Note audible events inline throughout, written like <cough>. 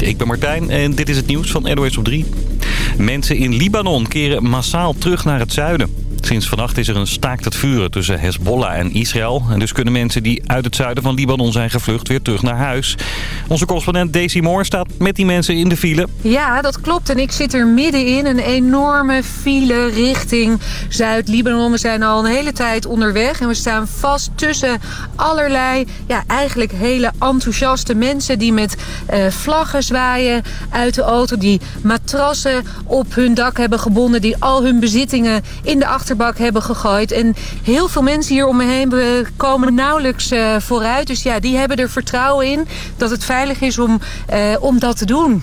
Ik ben Martijn en dit is het nieuws van NOS op 3. Mensen in Libanon keren massaal terug naar het zuiden. Sinds vannacht is er een staakt het vuren tussen Hezbollah en Israël. En dus kunnen mensen die uit het zuiden van Libanon zijn gevlucht weer terug naar huis. Onze correspondent Daisy Moore staat met die mensen in de file. Ja, dat klopt. En ik zit er middenin. Een enorme file richting Zuid-Libanon. We zijn al een hele tijd onderweg. En we staan vast tussen allerlei, ja, eigenlijk hele enthousiaste mensen... die met uh, vlaggen zwaaien uit de auto. Die matrassen op hun dak hebben gebonden. Die al hun bezittingen in de achterbak hebben gegooid. En heel veel mensen hier om me heen komen nauwelijks uh, vooruit. Dus ja, die hebben er vertrouwen in dat het veilig is om, uh, om dat te doen.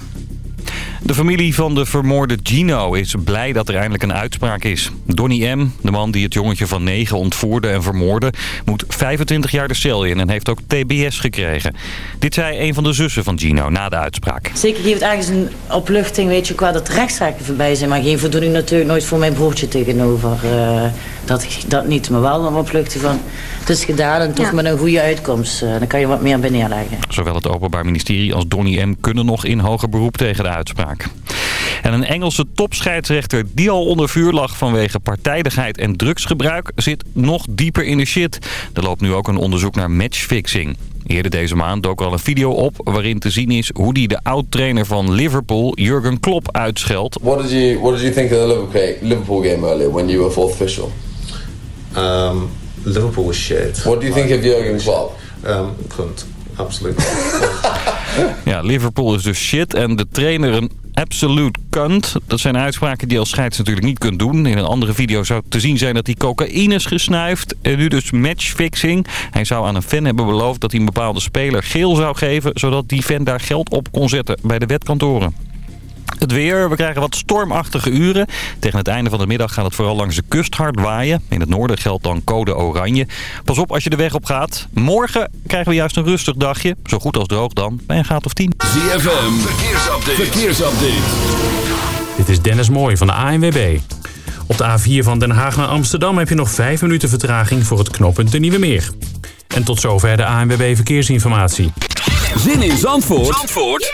De familie van de vermoorde Gino is blij dat er eindelijk een uitspraak is. Donny M., de man die het jongetje van 9 ontvoerde en vermoorde... moet 25 jaar de cel in en heeft ook TBS gekregen. Dit zei een van de zussen van Gino na de uitspraak. Zeker geeft ergens een opluchting, weet je, qua dat rechtszaken voorbij zijn... maar geen voldoening natuurlijk nooit voor mijn broertje tegenover. Uh, dat, dat niet, maar wel een opluchting van... het is gedaan en toch ja. met een goede uitkomst. Uh, dan kan je wat meer bij neerleggen. Zowel het Openbaar Ministerie als Donny M. kunnen nog in hoger beroep tegen de uitspraak. En een Engelse topscheidsrechter die al onder vuur lag vanwege partijdigheid en drugsgebruik zit nog dieper in de shit. Er loopt nu ook een onderzoek naar matchfixing. Eerder deze maand dook al een video op waarin te zien is hoe hij de oud-trainer van Liverpool, Jurgen Klopp, uitscheldt. What did you What did you think of the Liverpool game earlier when you were fourth official? Um, Liverpool shit. What do you think of Jurgen Klopp? Um, cunt. Absoluut. <laughs> ja, Liverpool is dus shit en de trainer een absolute cunt. Dat zijn uitspraken die je als scheids natuurlijk niet kunt doen. In een andere video zou te zien zijn dat hij cocaïne is gesnuift. En nu dus matchfixing. Hij zou aan een fan hebben beloofd dat hij een bepaalde speler geel zou geven... zodat die fan daar geld op kon zetten bij de wetkantoren. Het weer, we krijgen wat stormachtige uren. Tegen het einde van de middag gaat het vooral langs de kust hard waaien. In het noorden geldt dan code oranje. Pas op als je de weg op gaat. Morgen krijgen we juist een rustig dagje. Zo goed als droog dan, bij een graad of 10. ZFM, verkeersupdate. verkeersupdate. Dit is Dennis Mooij van de ANWB. Op de A4 van Den Haag naar Amsterdam heb je nog 5 minuten vertraging voor het knooppunt de Nieuwe Meer. En tot zover de ANWB Verkeersinformatie. Zin in Zandvoort, Zandvoort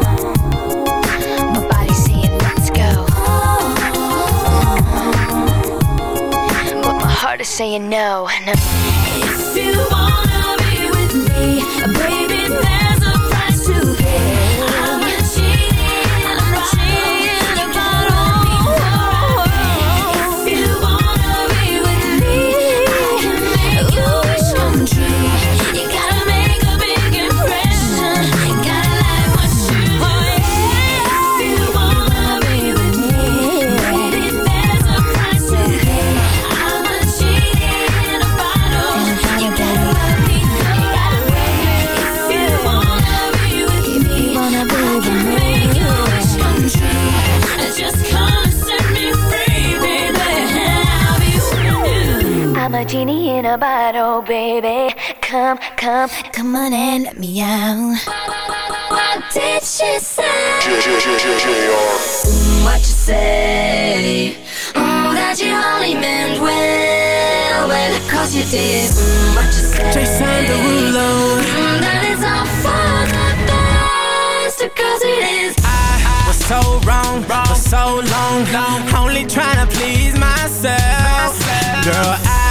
Heart is saying no, no. A genie in a bottle, baby. Come, come, come on and let me out. What did she say? What you say? Oh, that you only meant well, well, cause you did. Mm, what you say? Jason Derulo. Mm, that is all for the best, cause it is. I was so wrong, wrong for so long, long. only trying to please myself. Girl, I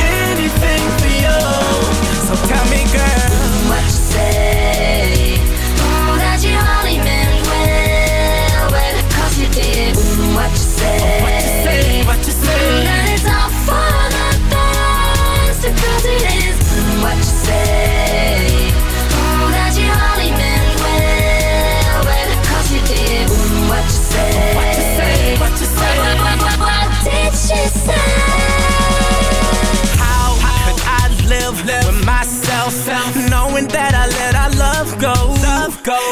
So tell me, girl,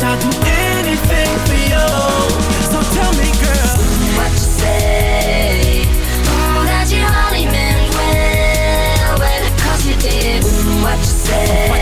I'll do anything for you. So tell me, girl, what you say? That you only meant you did. What you say?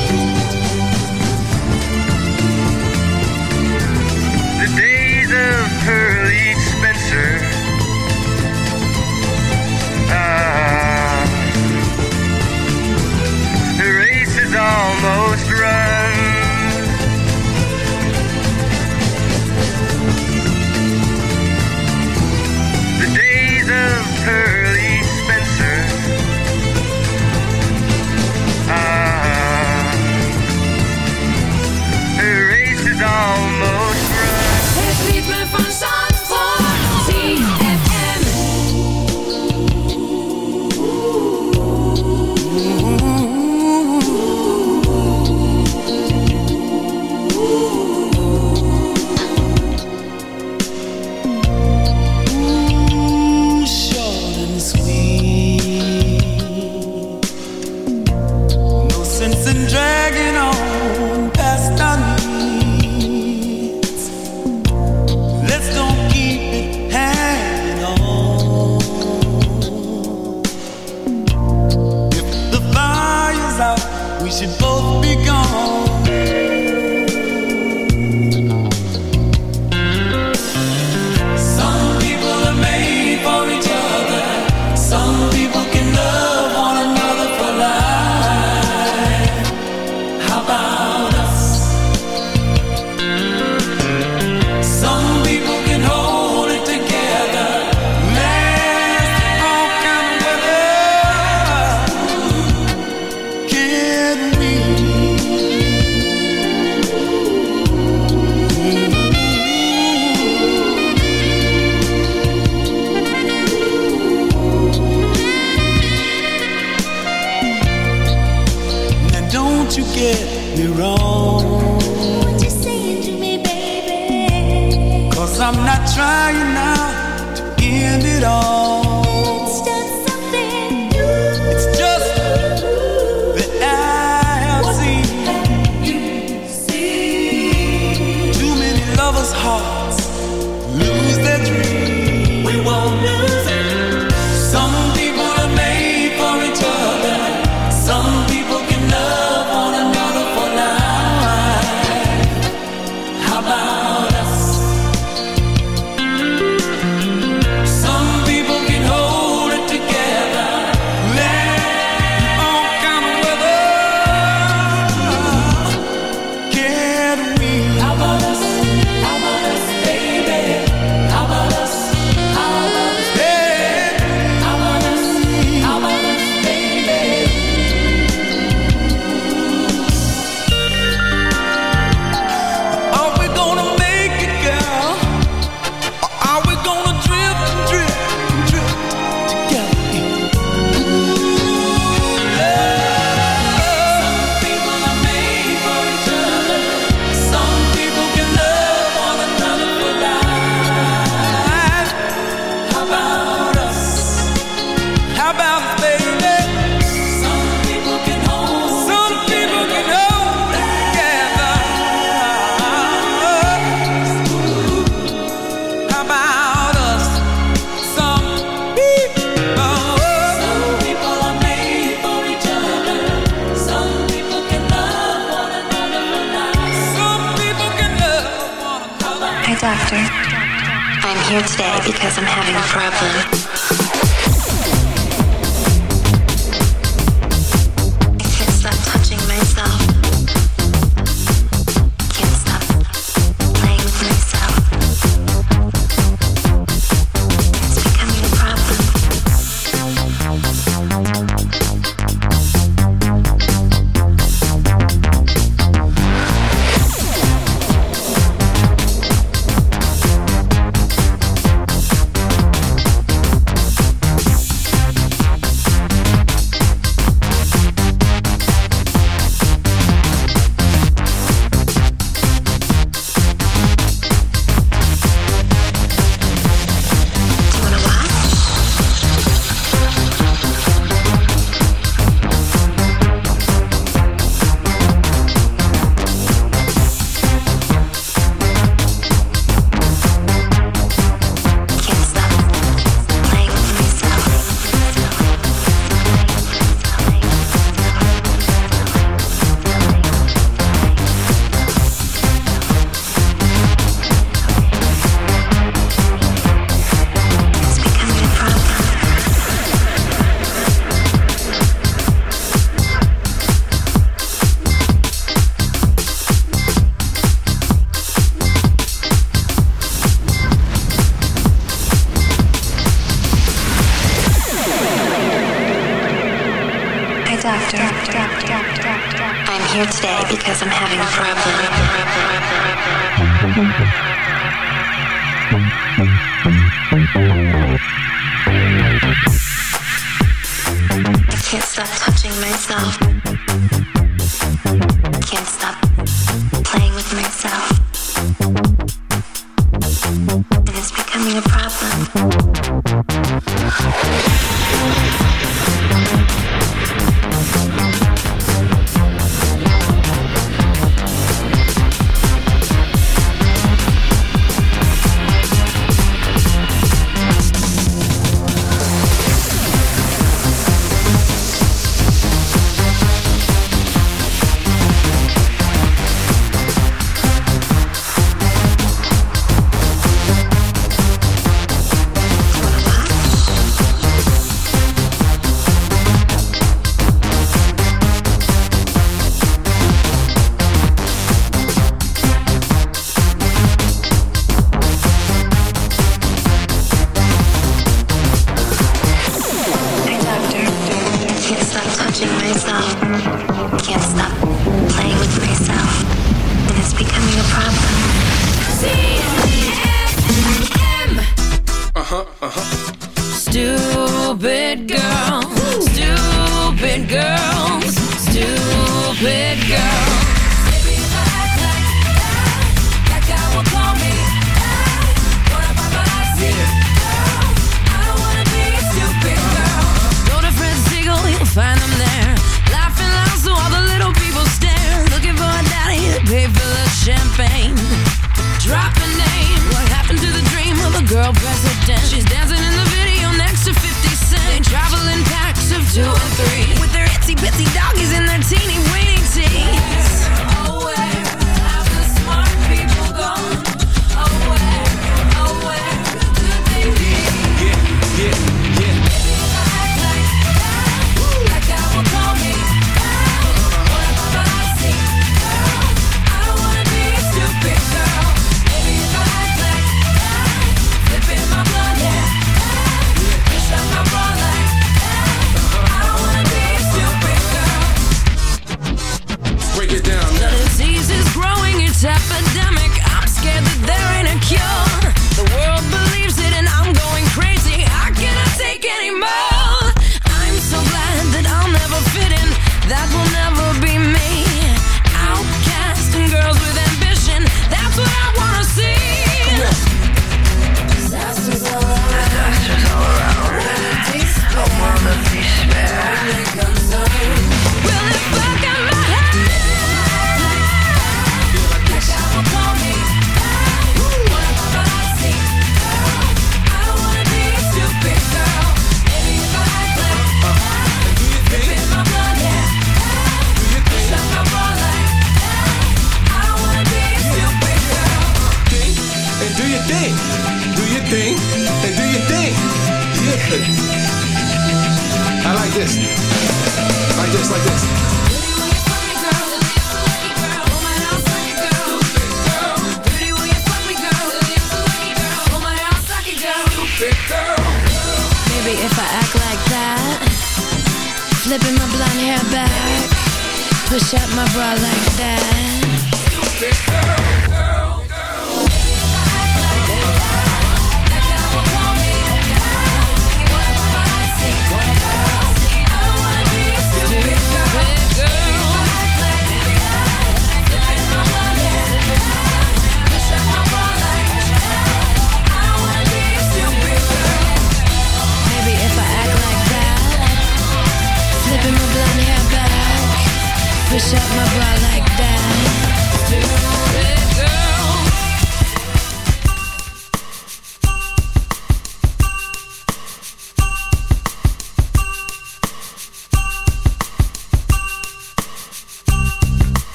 Pearly Spencer. Ah, the race is almost run.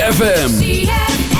ZFM.